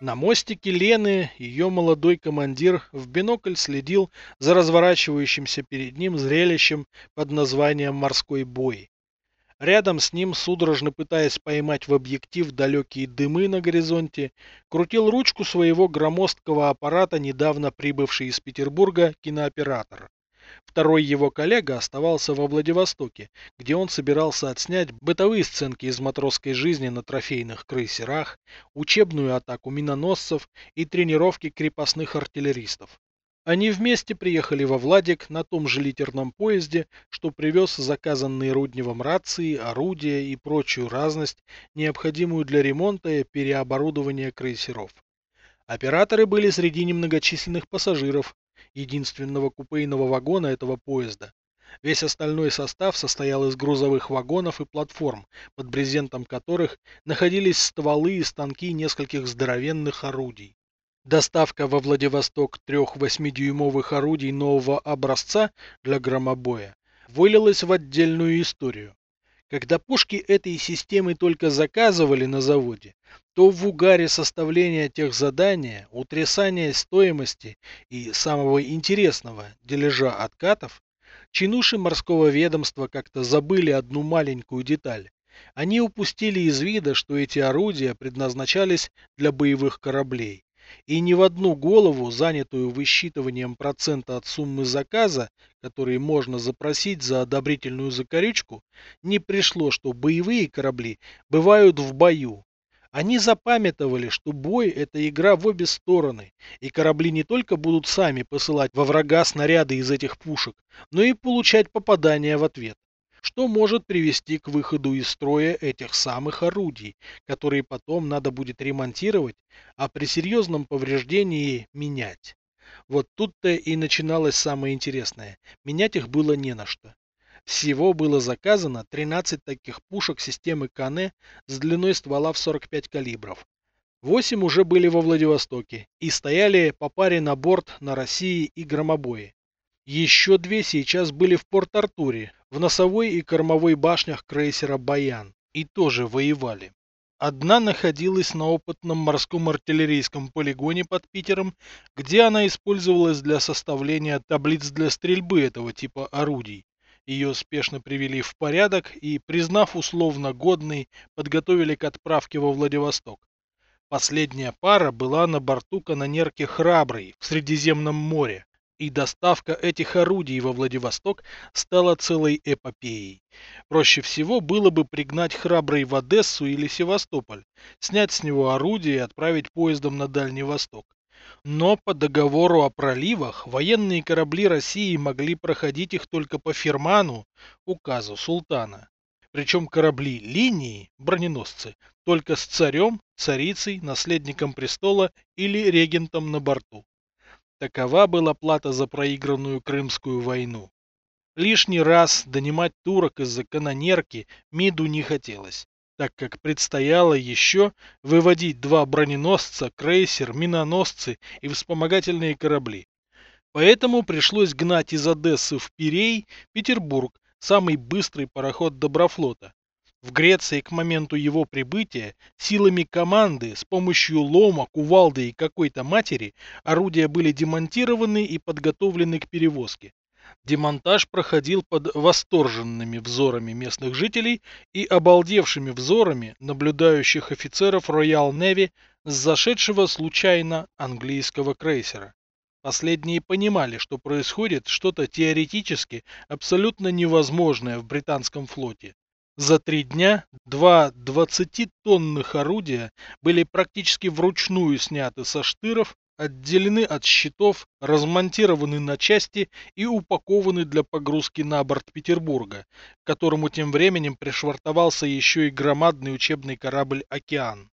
На мостике Лены ее молодой командир в бинокль следил за разворачивающимся перед ним зрелищем под названием «Морской бой». Рядом с ним, судорожно пытаясь поймать в объектив далекие дымы на горизонте, крутил ручку своего громоздкого аппарата недавно прибывший из Петербурга кинооператор. Второй его коллега оставался во Владивостоке, где он собирался отснять бытовые сценки из матросской жизни на трофейных крейсерах, учебную атаку миноносцев и тренировки крепостных артиллеристов. Они вместе приехали во Владик на том же литерном поезде, что привез заказанные Рудневым рации, орудия и прочую разность, необходимую для ремонта и переоборудования крейсеров. Операторы были среди немногочисленных пассажиров, единственного купейного вагона этого поезда. Весь остальной состав состоял из грузовых вагонов и платформ, под брезентом которых находились стволы и станки нескольких здоровенных орудий. Доставка во Владивосток трех восьмидюймовых орудий нового образца для громобоя вылилась в отдельную историю. Когда пушки этой системы только заказывали на заводе, то в угаре составления тех задания, утрясания стоимости и самого интересного дележа откатов, чинуши морского ведомства как-то забыли одну маленькую деталь. Они упустили из вида, что эти орудия предназначались для боевых кораблей и ни в одну голову, занятую высчитыванием процента от суммы заказа, который можно запросить за одобрительную закорючку, не пришло, что боевые корабли бывают в бою. Они запамятовали, что бой – это игра в обе стороны, и корабли не только будут сами посылать во врага снаряды из этих пушек, но и получать попадания в ответ что может привести к выходу из строя этих самых орудий, которые потом надо будет ремонтировать, а при серьезном повреждении менять. Вот тут-то и начиналось самое интересное. Менять их было не на что. Всего было заказано 13 таких пушек системы Кане с длиной ствола в 45 калибров. Восемь уже были во Владивостоке и стояли по паре на борт на России и громобое. Еще две сейчас были в Порт-Артуре, в носовой и кормовой башнях крейсера «Баян», и тоже воевали. Одна находилась на опытном морском артиллерийском полигоне под Питером, где она использовалась для составления таблиц для стрельбы этого типа орудий. Ее спешно привели в порядок и, признав условно годной, подготовили к отправке во Владивосток. Последняя пара была на борту канонерки «Храбрый» в Средиземном море, и доставка этих орудий во Владивосток стала целой эпопеей. Проще всего было бы пригнать храбрый в Одессу или Севастополь, снять с него орудия и отправить поездом на Дальний Восток. Но по договору о проливах военные корабли России могли проходить их только по фирману, указу султана. Причем корабли линии, броненосцы, только с царем, царицей, наследником престола или регентом на борту. Такова была плата за проигранную Крымскую войну. Лишний раз донимать турок из-за канонерки МИДу не хотелось, так как предстояло еще выводить два броненосца, крейсер, миноносцы и вспомогательные корабли. Поэтому пришлось гнать из Одессы в Пирей, Петербург, самый быстрый пароход Доброфлота, в Греции к моменту его прибытия силами команды с помощью лома, кувалды и какой-то матери орудия были демонтированы и подготовлены к перевозке. Демонтаж проходил под восторженными взорами местных жителей и обалдевшими взорами наблюдающих офицеров Royal Navy с зашедшего случайно английского крейсера. Последние понимали, что происходит что-то теоретически абсолютно невозможное в британском флоте. За три дня два 20-тонных орудия были практически вручную сняты со штыров, отделены от щитов, размонтированы на части и упакованы для погрузки на борт Петербурга, к которому тем временем пришвартовался еще и громадный учебный корабль «Океан».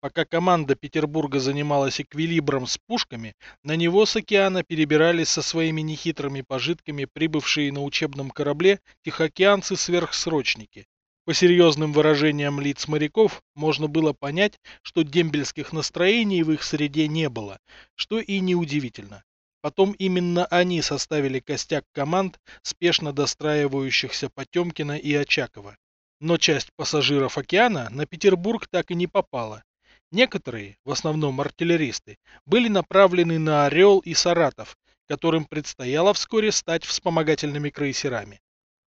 Пока команда Петербурга занималась эквилибром с пушками, на него с океана перебирались со своими нехитрыми пожитками прибывшие на учебном корабле тихоокеанцы-сверхсрочники, по серьезным выражениям лиц моряков можно было понять, что дембельских настроений в их среде не было, что и неудивительно. Потом именно они составили костяк команд, спешно достраивающихся Потемкина и Очакова. Но часть пассажиров океана на Петербург так и не попала. Некоторые, в основном артиллеристы, были направлены на Орел и Саратов, которым предстояло вскоре стать вспомогательными крейсерами.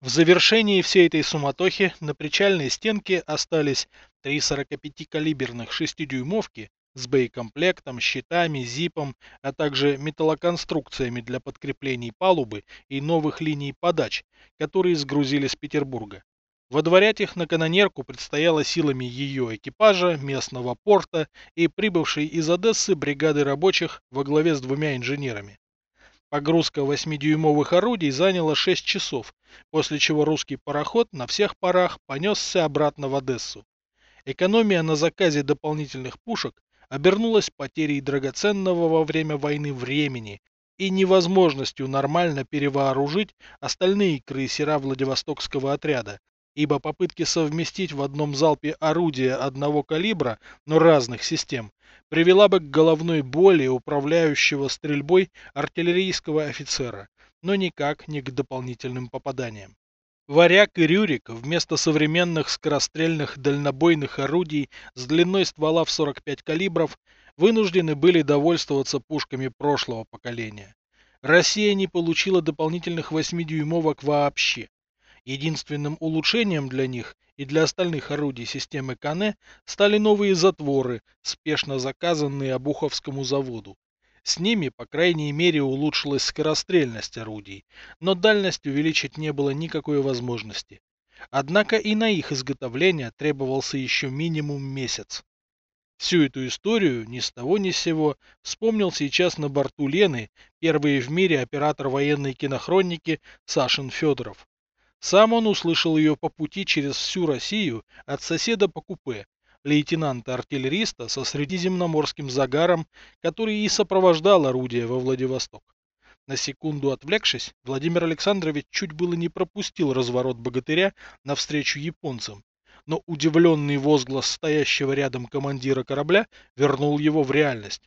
В завершении всей этой суматохи на причальной стенке остались три 45-калиберных 6-дюймовки с боекомплектом, щитами, зипом, а также металлоконструкциями для подкреплений палубы и новых линий подач, которые сгрузили с Петербурга. Водворять их на канонерку предстояло силами ее экипажа, местного порта и прибывшей из Одессы бригады рабочих во главе с двумя инженерами. Погрузка 8-дюймовых орудий заняла 6 часов, после чего русский пароход на всех парах понесся обратно в Одессу. Экономия на заказе дополнительных пушек обернулась потерей драгоценного во время войны времени и невозможностью нормально перевооружить остальные крейсера Владивостокского отряда, ибо попытки совместить в одном залпе орудия одного калибра, но разных систем, привела бы к головной боли управляющего стрельбой артиллерийского офицера, но никак не к дополнительным попаданиям. Варяг и Рюрик вместо современных скорострельных дальнобойных орудий с длиной ствола в 45 калибров вынуждены были довольствоваться пушками прошлого поколения. Россия не получила дополнительных 8-дюймовок вообще. Единственным улучшением для них и для остальных орудий системы Кане стали новые затворы, спешно заказанные Обуховскому заводу. С ними, по крайней мере, улучшилась скорострельность орудий, но дальность увеличить не было никакой возможности. Однако и на их изготовление требовался еще минимум месяц. Всю эту историю ни с того ни с сего вспомнил сейчас на борту Лены первый в мире оператор военной кинохроники Сашин Федоров. Сам он услышал ее по пути через всю Россию от соседа по купе, лейтенанта-артиллериста со средиземноморским загаром, который и сопровождал орудие во Владивосток. На секунду отвлекшись, Владимир Александрович чуть было не пропустил разворот богатыря навстречу японцам, но удивленный возглас стоящего рядом командира корабля вернул его в реальность.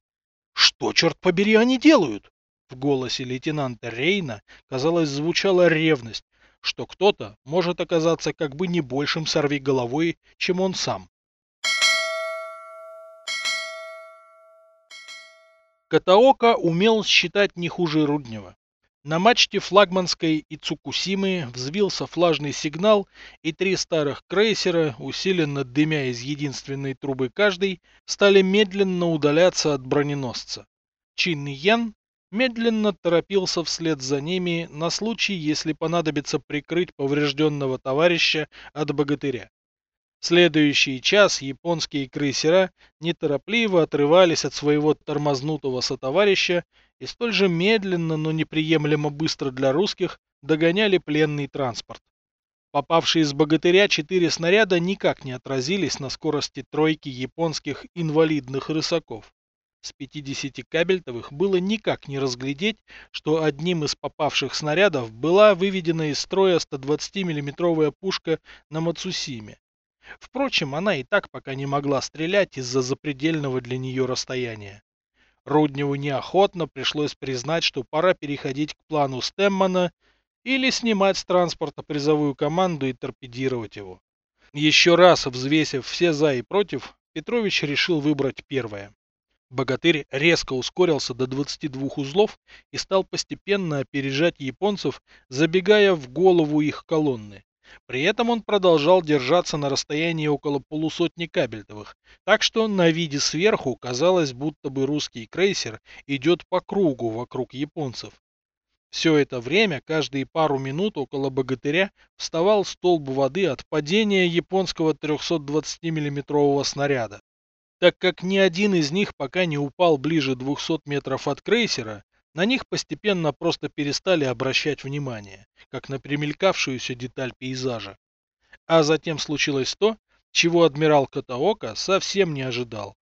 «Что, черт побери, они делают?» В голосе лейтенанта Рейна, казалось, звучала ревность, что кто-то может оказаться как бы не большим сорвиголовой, чем он сам. Катаока умел считать не хуже Руднева. На мачте флагманской Ицукусимы взвился флажный сигнал, и три старых крейсера, усиленно дымя из единственной трубы каждый, стали медленно удаляться от броненосца. Чин Ян медленно торопился вслед за ними на случай, если понадобится прикрыть поврежденного товарища от богатыря. Следующий час японские крейсера неторопливо отрывались от своего тормознутого сотоварища и столь же медленно, но неприемлемо быстро для русских догоняли пленный транспорт. Попавшие из богатыря четыре снаряда никак не отразились на скорости тройки японских инвалидных рысаков. С 50 кабельтовых было никак не разглядеть, что одним из попавших снарядов была выведена из строя 120 миллиметровая пушка на Мацусиме. Впрочем, она и так пока не могла стрелять из-за запредельного для нее расстояния. Рудневу неохотно пришлось признать, что пора переходить к плану Стэммана или снимать с транспорта призовую команду и торпедировать его. Еще раз взвесив все за и против, Петрович решил выбрать первое. Богатырь резко ускорился до 22 узлов и стал постепенно опережать японцев, забегая в голову их колонны. При этом он продолжал держаться на расстоянии около полусотни кабельтовых, так что на виде сверху казалось, будто бы русский крейсер идет по кругу вокруг японцев. Все это время, каждые пару минут около богатыря вставал столб воды от падения японского 320 миллиметрового снаряда. Так как ни один из них пока не упал ближе 200 метров от крейсера, на них постепенно просто перестали обращать внимание, как на примелькавшуюся деталь пейзажа. А затем случилось то, чего адмирал Катаока совсем не ожидал.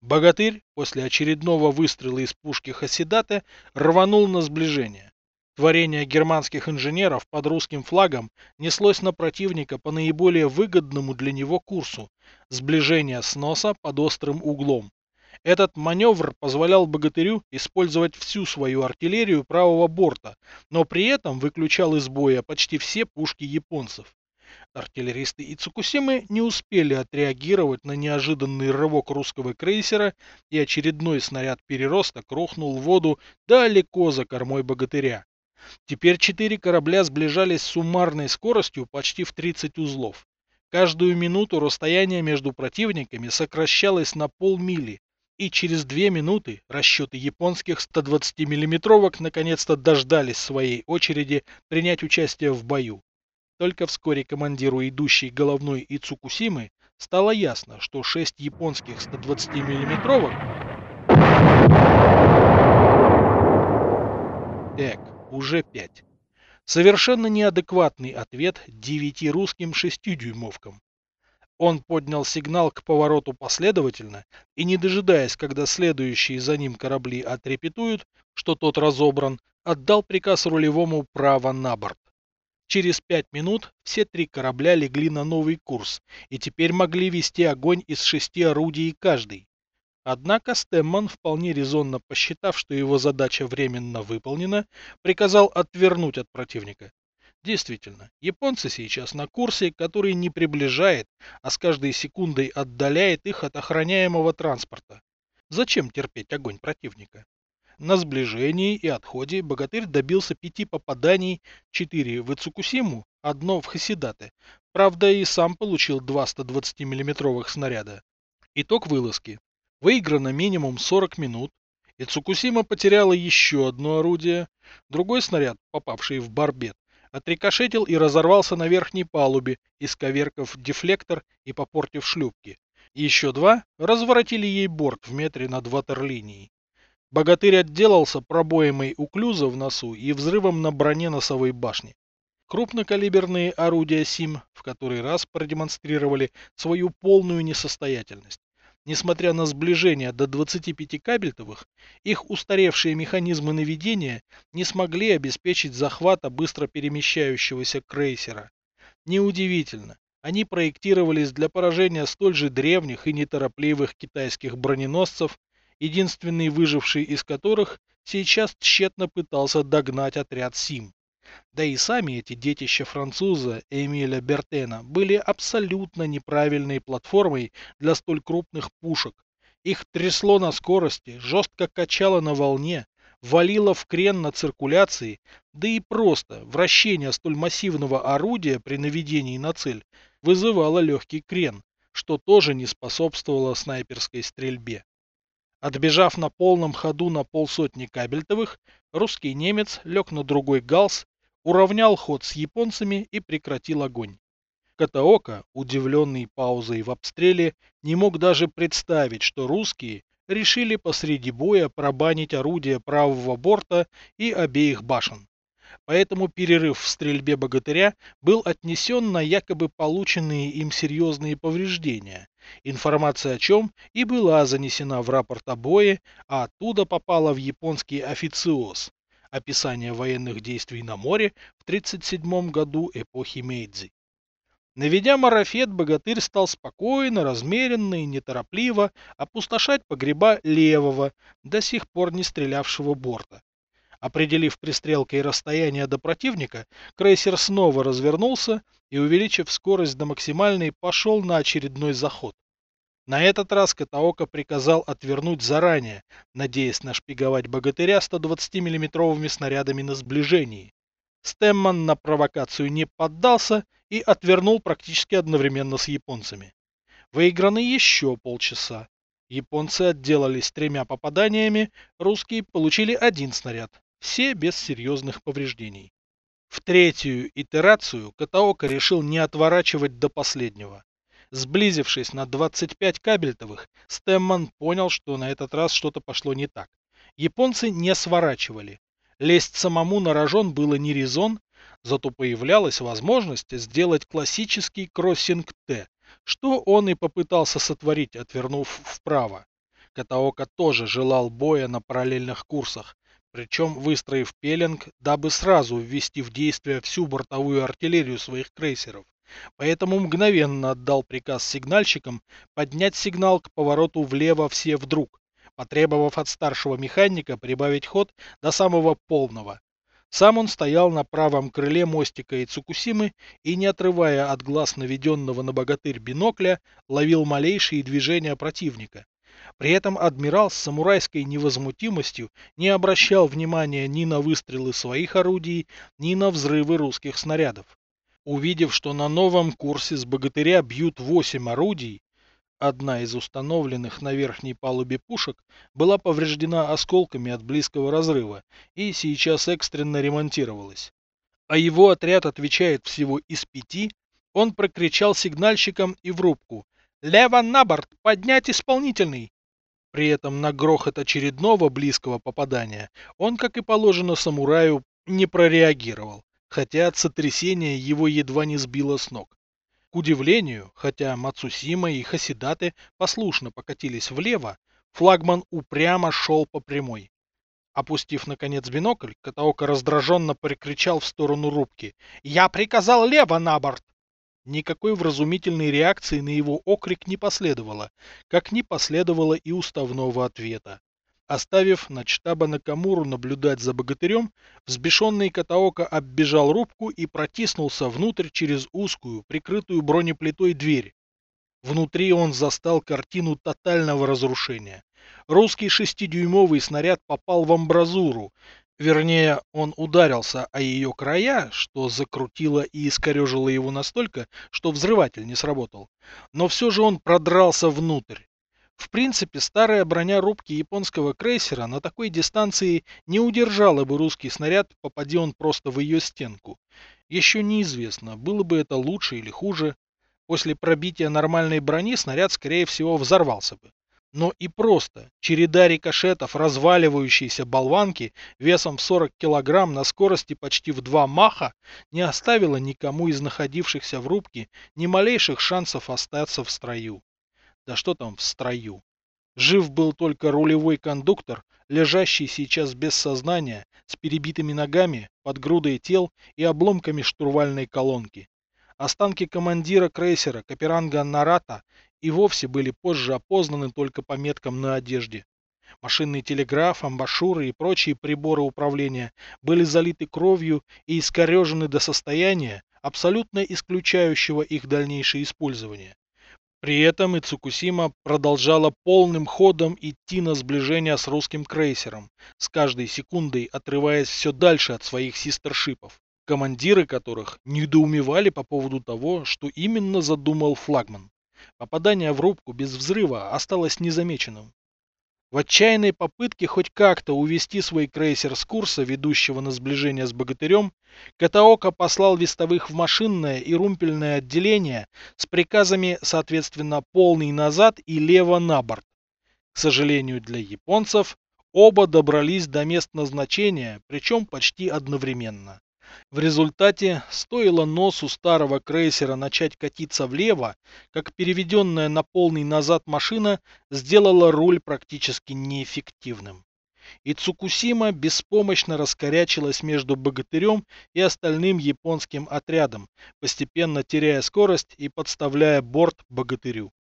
Богатырь после очередного выстрела из пушки Хасидата рванул на сближение. Творение германских инженеров под русским флагом неслось на противника по наиболее выгодному для него курсу – сближение с носа под острым углом. Этот маневр позволял богатырю использовать всю свою артиллерию правого борта, но при этом выключал из боя почти все пушки японцев. Артиллеристы и Цукусимы не успели отреагировать на неожиданный рывок русского крейсера, и очередной снаряд переросток рухнул в воду далеко за кормой богатыря. Теперь четыре корабля сближались с суммарной скоростью почти в 30 узлов. Каждую минуту расстояние между противниками сокращалось на полмили, и через две минуты расчеты японских 120 миллиметровок наконец-то дождались своей очереди принять участие в бою. Только вскоре командиру идущей головной Ицукусимы стало ясно, что шесть японских 120 миллиметровок Эк, уже пять. Совершенно неадекватный ответ девяти русским шестидюймовкам. Он поднял сигнал к повороту последовательно и, не дожидаясь, когда следующие за ним корабли отрепетуют, что тот разобран, отдал приказ рулевому право на борт. Через пять минут все три корабля легли на новый курс и теперь могли вести огонь из шести орудий каждый. Однако Стэмман, вполне резонно посчитав, что его задача временно выполнена, приказал отвернуть от противника. Действительно, японцы сейчас на курсе, который не приближает, а с каждой секундой отдаляет их от охраняемого транспорта. Зачем терпеть огонь противника? На сближении и отходе богатырь добился пяти попаданий, четыре в Ицукусиму, одно в Хасидате. Правда, и сам получил два 120 миллиметровых снаряда. Итог вылазки. Выиграно минимум 40 минут. Ицукусима потеряла еще одно орудие. Другой снаряд, попавший в барбет, отрикошетил и разорвался на верхней палубе, исковеркав дефлектор и попортив шлюпки. Еще два разворотили ей борт в метре над ватерлинией. Богатырь отделался пробоемой уклюза в носу и взрывом на броне носовой башни. Крупнокалиберные орудия СИМ в который раз продемонстрировали свою полную несостоятельность. Несмотря на сближение до 25 кабельтовых, их устаревшие механизмы наведения не смогли обеспечить захвата быстро перемещающегося крейсера. Неудивительно, они проектировались для поражения столь же древних и неторопливых китайских броненосцев, единственный выживший из которых сейчас тщетно пытался догнать отряд Сим. Да и сами эти детища француза Эмиля Бертена были абсолютно неправильной платформой для столь крупных пушек. Их трясло на скорости, жестко качало на волне, валило в крен на циркуляции, да и просто вращение столь массивного орудия при наведении на цель вызывало легкий крен, что тоже не способствовало снайперской стрельбе. Отбежав на полном ходу на полсотни кабельтовых, русский немец лег на другой галс уравнял ход с японцами и прекратил огонь. Катаока, удивленный паузой в обстреле, не мог даже представить, что русские решили посреди боя пробанить орудия правого борта и обеих башен. Поэтому перерыв в стрельбе богатыря был отнесен на якобы полученные им серьезные повреждения, информация о чем и была занесена в рапорт о бое, а оттуда попала в японский официоз, описание военных действий на море в 1937 году эпохи Мейдзи. Наведя марафет, богатырь стал спокойно, размеренно и неторопливо опустошать погреба левого, до сих пор не стрелявшего борта. Определив пристрелкой расстояние до противника, крейсер снова развернулся и, увеличив скорость до максимальной, пошел на очередной заход. На этот раз Катаока приказал отвернуть заранее, надеясь нашпиговать богатыря 120 миллиметровыми снарядами на сближении. Стэмман на провокацию не поддался и отвернул практически одновременно с японцами. Выиграны еще полчаса. Японцы отделались тремя попаданиями, русские получили один снаряд, все без серьезных повреждений. В третью итерацию Катаока решил не отворачивать до последнего. Сблизившись на 25 кабельтовых, Стэмман понял, что на этот раз что-то пошло не так. Японцы не сворачивали. Лезть самому на рожон было не резон, зато появлялась возможность сделать классический кроссинг Т, что он и попытался сотворить, отвернув вправо. Катаока тоже желал боя на параллельных курсах, причем выстроив пеленг, дабы сразу ввести в действие всю бортовую артиллерию своих крейсеров. Поэтому мгновенно отдал приказ сигнальщикам поднять сигнал к повороту влево все вдруг, потребовав от старшего механика прибавить ход до самого полного. Сам он стоял на правом крыле мостика Ицукусимы и, не отрывая от глаз наведенного на богатырь бинокля, ловил малейшие движения противника. При этом адмирал с самурайской невозмутимостью не обращал внимания ни на выстрелы своих орудий, ни на взрывы русских снарядов. Увидев, что на новом курсе с богатыря бьют восемь орудий, одна из установленных на верхней палубе пушек была повреждена осколками от близкого разрыва и сейчас экстренно ремонтировалась. А его отряд отвечает всего из пяти, он прокричал сигнальщикам и в рубку «Лево на борт! Поднять исполнительный!» При этом на грохот очередного близкого попадания он, как и положено самураю, не прореагировал хотя от сотрясения его едва не сбило с ног. К удивлению, хотя Мацусима и Хасидаты послушно покатились влево, флагман упрямо шел по прямой. Опустив, наконец, бинокль, Катаока раздраженно прикричал в сторону рубки. «Я приказал лево на борт!» Никакой вразумительной реакции на его окрик не последовало, как не последовало и уставного ответа. Оставив на штаба Накамуру наблюдать за богатырем, взбешенный Катаока оббежал рубку и протиснулся внутрь через узкую, прикрытую бронеплитой дверь. Внутри он застал картину тотального разрушения. Русский шестидюймовый снаряд попал в амбразуру, вернее, он ударился о ее края, что закрутило и искорежило его настолько, что взрыватель не сработал. Но все же он продрался внутрь. В принципе, старая броня рубки японского крейсера на такой дистанции не удержала бы русский снаряд, попади он просто в ее стенку. Еще неизвестно, было бы это лучше или хуже. После пробития нормальной брони снаряд, скорее всего, взорвался бы. Но и просто череда рикошетов разваливающейся болванки весом в 40 килограмм на скорости почти в два маха не оставила никому из находившихся в рубке ни малейших шансов остаться в строю. Да что там в строю. Жив был только рулевой кондуктор, лежащий сейчас без сознания, с перебитыми ногами, под грудой тел и обломками штурвальной колонки. Останки командира крейсера Каперанга Нарата и вовсе были позже опознаны только по меткам на одежде. Машинный телеграф, амбашюры и прочие приборы управления были залиты кровью и искорежены до состояния, абсолютно исключающего их дальнейшее использование. При этом и Цукусима продолжала полным ходом идти на сближение с русским крейсером, с каждой секундой отрываясь все дальше от своих систершипов, командиры которых недоумевали по поводу того, что именно задумал флагман. Попадание в рубку без взрыва осталось незамеченным. В отчаянной попытке хоть как-то увести свой крейсер с курса, ведущего на сближение с богатырем, Катаока послал вестовых в машинное и румпельное отделение с приказами, соответственно, полный назад и лево на борт. К сожалению для японцев, оба добрались до мест назначения, причем почти одновременно. В результате стоило носу старого крейсера начать катиться влево, как переведенная на полный назад машина сделала руль практически неэффективным. И Цукусима беспомощно раскорячилась между богатырем и остальным японским отрядом, постепенно теряя скорость и подставляя борт богатырю.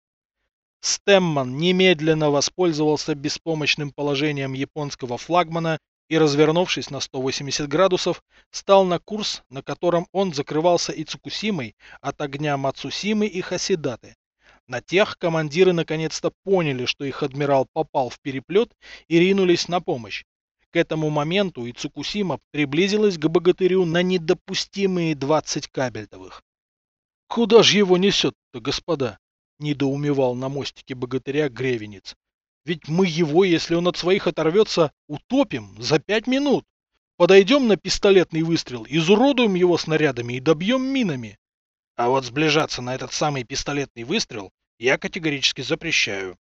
Стемман немедленно воспользовался беспомощным положением японского флагмана и, развернувшись на 180 градусов, стал на курс, на котором он закрывался и Цукусимой от огня Мацусимы и Хасидаты. На тех командиры наконец-то поняли, что их адмирал попал в переплет и ринулись на помощь. К этому моменту и Цукусима приблизилась к богатырю на недопустимые 20 кабельтовых. «Куда же его несет-то, господа?» — недоумевал на мостике богатыря Гревенец. Ведь мы его, если он от своих оторвется, утопим за пять минут. Подойдем на пистолетный выстрел, изуродуем его снарядами и добьем минами. А вот сближаться на этот самый пистолетный выстрел я категорически запрещаю.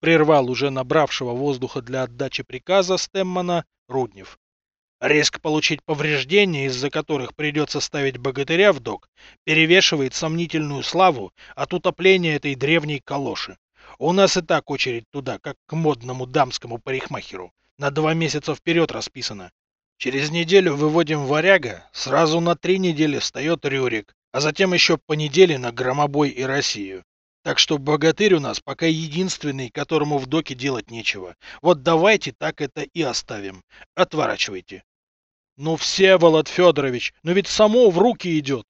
Прервал уже набравшего воздуха для отдачи приказа Стеммана Руднев. Риск получить повреждения, из-за которых придется ставить богатыря в док, перевешивает сомнительную славу от утопления этой древней калоши. У нас и так очередь туда, как к модному дамскому парикмахеру. На два месяца вперед расписано. Через неделю выводим варяга, сразу на три недели встает Рюрик, а затем еще по неделе на Громобой и Россию. Так что богатырь у нас пока единственный, которому в доке делать нечего. Вот давайте так это и оставим. Отворачивайте. Ну, Всеволод Федорович, но ведь само в руки идет.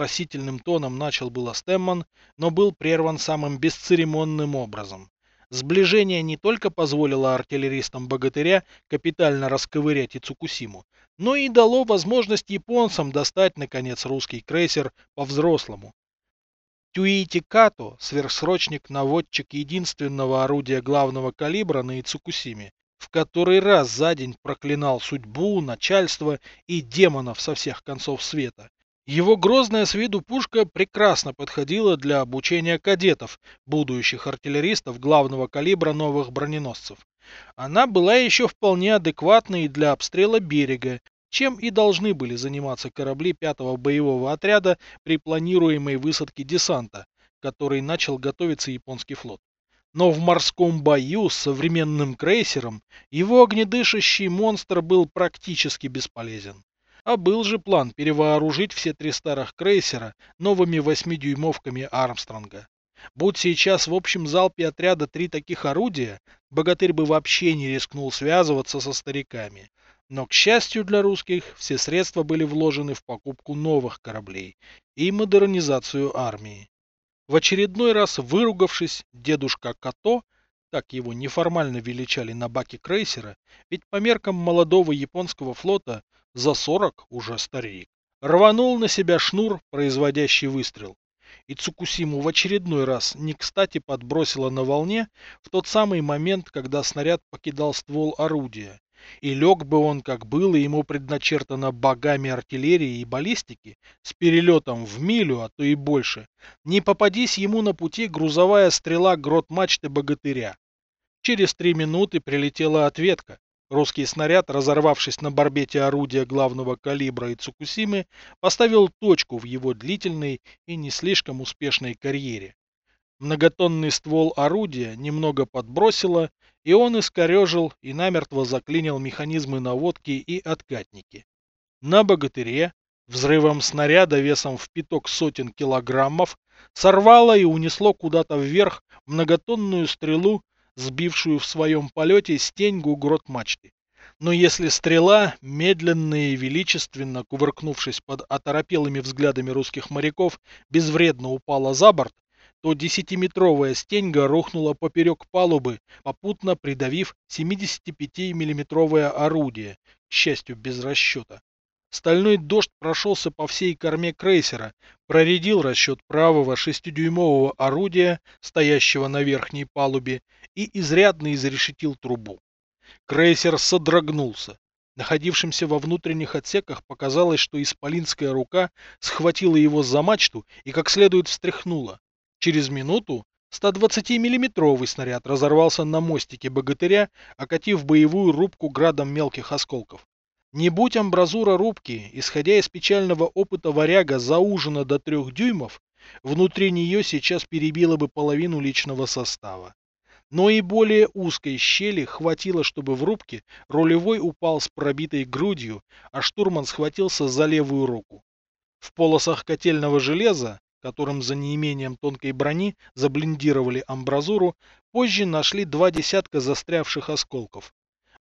Просительным тоном начал было Стэмман, но был прерван самым бесцеремонным образом. Сближение не только позволило артиллеристам богатыря капитально расковырять Ицукусиму, но и дало возможность японцам достать, наконец, русский крейсер по-взрослому. Тюити Като, сверхсрочник-наводчик единственного орудия главного калибра на Ицукусиме, в который раз за день проклинал судьбу, начальство и демонов со всех концов света, его грозная с виду пушка прекрасно подходила для обучения кадетов, будущих артиллеристов главного калибра новых броненосцев. Она была еще вполне адекватной для обстрела берега, чем и должны были заниматься корабли пятого боевого отряда при планируемой высадке десанта, который начал готовиться японский флот. Но в морском бою с современным крейсером его огнедышащий монстр был практически бесполезен. А был же план перевооружить все три старых крейсера новыми восьмидюймовками Армстронга. Будь сейчас в общем залпе отряда три таких орудия, богатырь бы вообще не рискнул связываться со стариками. Но, к счастью для русских, все средства были вложены в покупку новых кораблей и модернизацию армии. В очередной раз выругавшись, дедушка Като, так его неформально величали на баке крейсера, ведь по меркам молодого японского флота за сорок уже старик. Рванул на себя шнур, производящий выстрел. И Цукусиму в очередной раз не кстати подбросило на волне в тот самый момент, когда снаряд покидал ствол орудия. И лег бы он, как было ему предначертано богами артиллерии и баллистики, с перелетом в милю, а то и больше, не попадись ему на пути грузовая стрела грот мачты богатыря. Через три минуты прилетела ответка, Русский снаряд, разорвавшись на барбете орудия главного калибра и Цукусимы, поставил точку в его длительной и не слишком успешной карьере. Многотонный ствол орудия немного подбросило, и он искорежил и намертво заклинил механизмы наводки и откатники. На богатыре взрывом снаряда весом в пяток сотен килограммов сорвало и унесло куда-то вверх многотонную стрелу сбившую в своем полете стеньгу грот мачты. Но если стрела, медленно и величественно кувыркнувшись под оторопелыми взглядами русских моряков, безвредно упала за борт, то десятиметровая стеньга рухнула поперек палубы, попутно придавив 75-миллиметровое орудие, к счастью, без расчета. Стальной дождь прошелся по всей корме крейсера, проредил расчет правого шестидюймового орудия, стоящего на верхней палубе, и изрядно изрешетил трубу. Крейсер содрогнулся. Находившимся во внутренних отсеках показалось, что исполинская рука схватила его за мачту и как следует встряхнула. Через минуту 120-миллиметровый снаряд разорвался на мостике богатыря, окатив боевую рубку градом мелких осколков. Не будь амбразура рубки, исходя из печального опыта варяга заужена до трех дюймов, внутри нее сейчас перебило бы половину личного состава. Но и более узкой щели хватило, чтобы в рубке рулевой упал с пробитой грудью, а штурман схватился за левую руку. В полосах котельного железа, которым за неимением тонкой брони заблиндировали амбразуру, позже нашли два десятка застрявших осколков.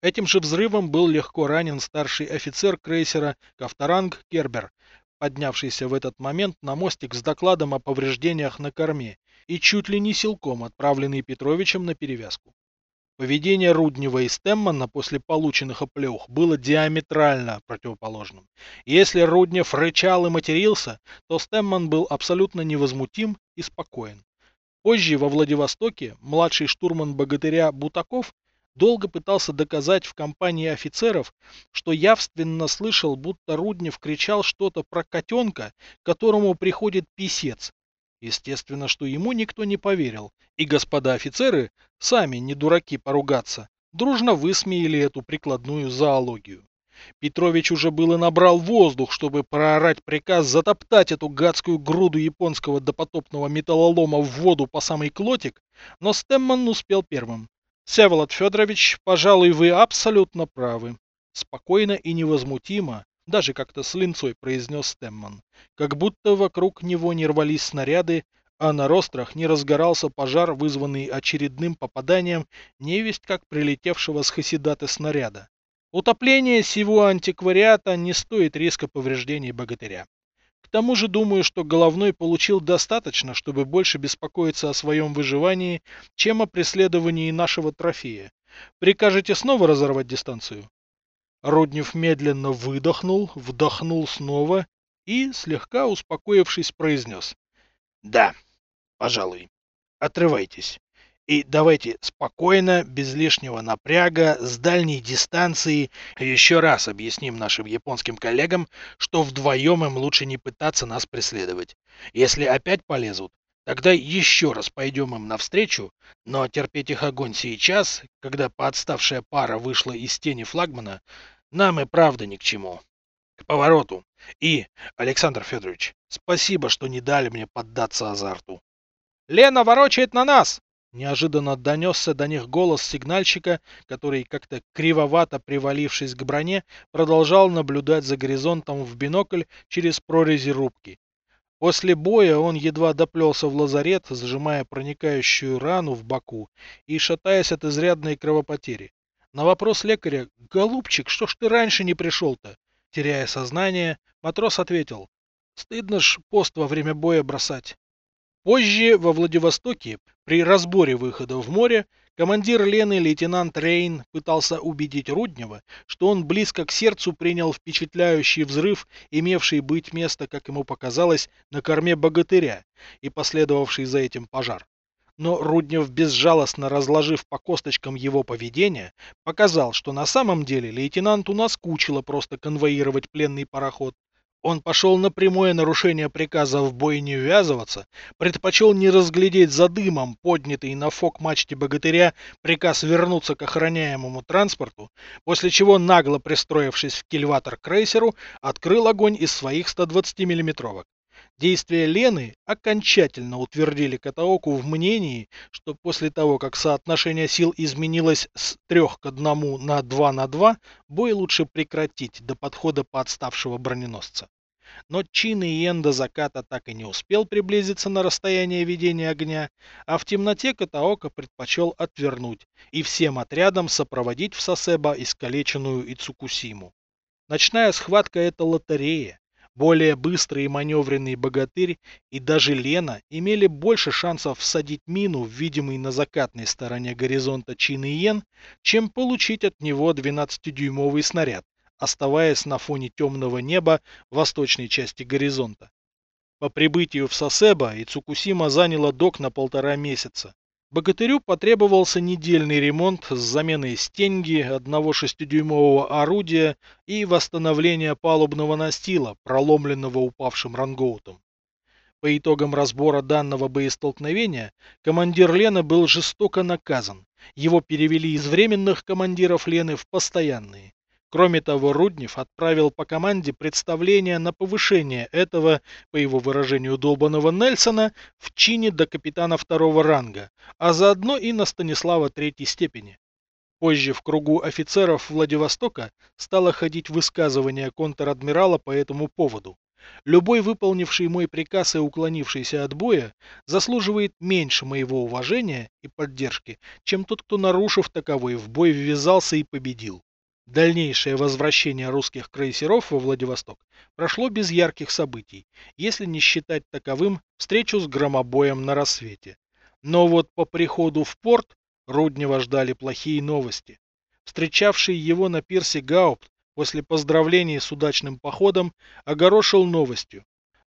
Этим же взрывом был легко ранен старший офицер крейсера Кавторанг Кербер, поднявшийся в этот момент на мостик с докладом о повреждениях на корме и чуть ли не силком отправленный Петровичем на перевязку. Поведение Руднева и Стеммана после полученных оплеух было диаметрально противоположным. Если Руднев рычал и матерился, то Стемман был абсолютно невозмутим и спокоен. Позже во Владивостоке младший штурман богатыря Бутаков долго пытался доказать в компании офицеров, что явственно слышал, будто Руднев кричал что-то про котенка, которому приходит писец. Естественно, что ему никто не поверил, и господа офицеры, сами не дураки поругаться, дружно высмеяли эту прикладную зоологию. Петрович уже было набрал воздух, чтобы проорать приказ затоптать эту гадскую груду японского допотопного металлолома в воду по самый клотик, но Стемман успел первым. Всеволод Федорович, пожалуй, вы абсолютно правы. Спокойно и невозмутимо, даже как-то с линцой произнес Стемман, как будто вокруг него не рвались снаряды, а на рострах не разгорался пожар, вызванный очередным попаданием невесть как прилетевшего с Хасидаты снаряда. Утопление сего антиквариата не стоит риска повреждений богатыря. К тому же думаю, что головной получил достаточно, чтобы больше беспокоиться о своем выживании, чем о преследовании нашего трофея. Прикажете снова разорвать дистанцию? Руднев медленно выдохнул, вдохнул снова и, слегка успокоившись, произнес. Да, пожалуй. Отрывайтесь. И давайте спокойно, без лишнего напряга, с дальней дистанции еще раз объясним нашим японским коллегам, что вдвоем им лучше не пытаться нас преследовать. Если опять полезут, тогда еще раз пойдем им навстречу, но терпеть их огонь сейчас, когда подставшая пара вышла из тени флагмана, нам и правда ни к чему. К повороту. И, Александр Федорович, спасибо, что не дали мне поддаться азарту. Лена ворочает на нас! Неожиданно донесся до них голос сигнальщика, который, как-то кривовато привалившись к броне, продолжал наблюдать за горизонтом в бинокль через прорези рубки. После боя он едва доплелся в лазарет, сжимая проникающую рану в боку и шатаясь от изрядной кровопотери. На вопрос лекаря «Голубчик, что ж ты раньше не пришел-то?» Теряя сознание, матрос ответил «Стыдно ж пост во время боя бросать». Позже, во Владивостоке, при разборе выхода в море, командир Лены лейтенант Рейн пытался убедить Руднева, что он близко к сердцу принял впечатляющий взрыв, имевший быть место, как ему показалось, на корме богатыря и последовавший за этим пожар. Но Руднев, безжалостно разложив по косточкам его поведения, показал, что на самом деле лейтенанту наскучило просто конвоировать пленный пароход, он пошел на прямое нарушение приказа в бой не ввязываться, предпочел не разглядеть за дымом поднятый на фок-мачте богатыря приказ вернуться к охраняемому транспорту, после чего, нагло пристроившись в кильватор крейсеру, открыл огонь из своих 120 миллиметровок. Действия Лены окончательно утвердили Катаоку в мнении, что после того, как соотношение сил изменилось с 3 к 1 на 2 на 2, бой лучше прекратить до подхода подставшего броненосца. Но Чин Иен до заката так и не успел приблизиться на расстояние ведения огня, а в темноте Катаока предпочел отвернуть и всем отрядам сопроводить в Сосеба искалеченную Ицукусиму. Ночная схватка – это лотерея, более быстрый и маневренный богатырь и даже Лена имели больше шансов всадить мину в видимый на закатной стороне горизонта Чин и Йен, чем получить от него 12-дюймовый снаряд, оставаясь на фоне темного неба восточной части горизонта. По прибытию в Сосеба и Цукусима заняла док на полтора месяца. Богатырю потребовался недельный ремонт с заменой стенги, одного шестидюймового орудия и восстановление палубного настила, проломленного упавшим рангоутом. По итогам разбора данного боестолкновения командир Лены был жестоко наказан. Его перевели из временных командиров Лены в постоянные. Кроме того, Руднев отправил по команде представление на повышение этого, по его выражению долбанного Нельсона, в чине до капитана второго ранга, а заодно и на Станислава третьей степени. Позже в кругу офицеров Владивостока стало ходить высказывание контр-адмирала по этому поводу. Любой выполнивший мой приказ и уклонившийся от боя заслуживает меньше моего уважения и поддержки, чем тот, кто, нарушив таковой, в бой ввязался и победил. Дальнейшее возвращение русских крейсеров во Владивосток прошло без ярких событий, если не считать таковым встречу с громобоем на рассвете. Но вот по приходу в порт Руднева ждали плохие новости. Встречавший его на пирсе Гаупт после поздравлений с удачным походом огорошил новостью.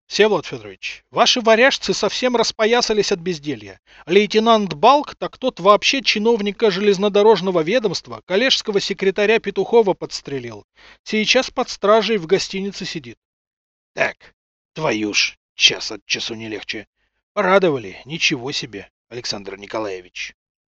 Всеволод Федорович, ваши варяжцы совсем распоясались от безделья. Лейтенант Балк, так тот вообще чиновника железнодорожного ведомства, коллежского секретаря Петухова подстрелил. Сейчас под стражей в гостинице сидит. Так, твою ж, час от часу не легче. Порадовали, ничего себе, Александр Николаевич.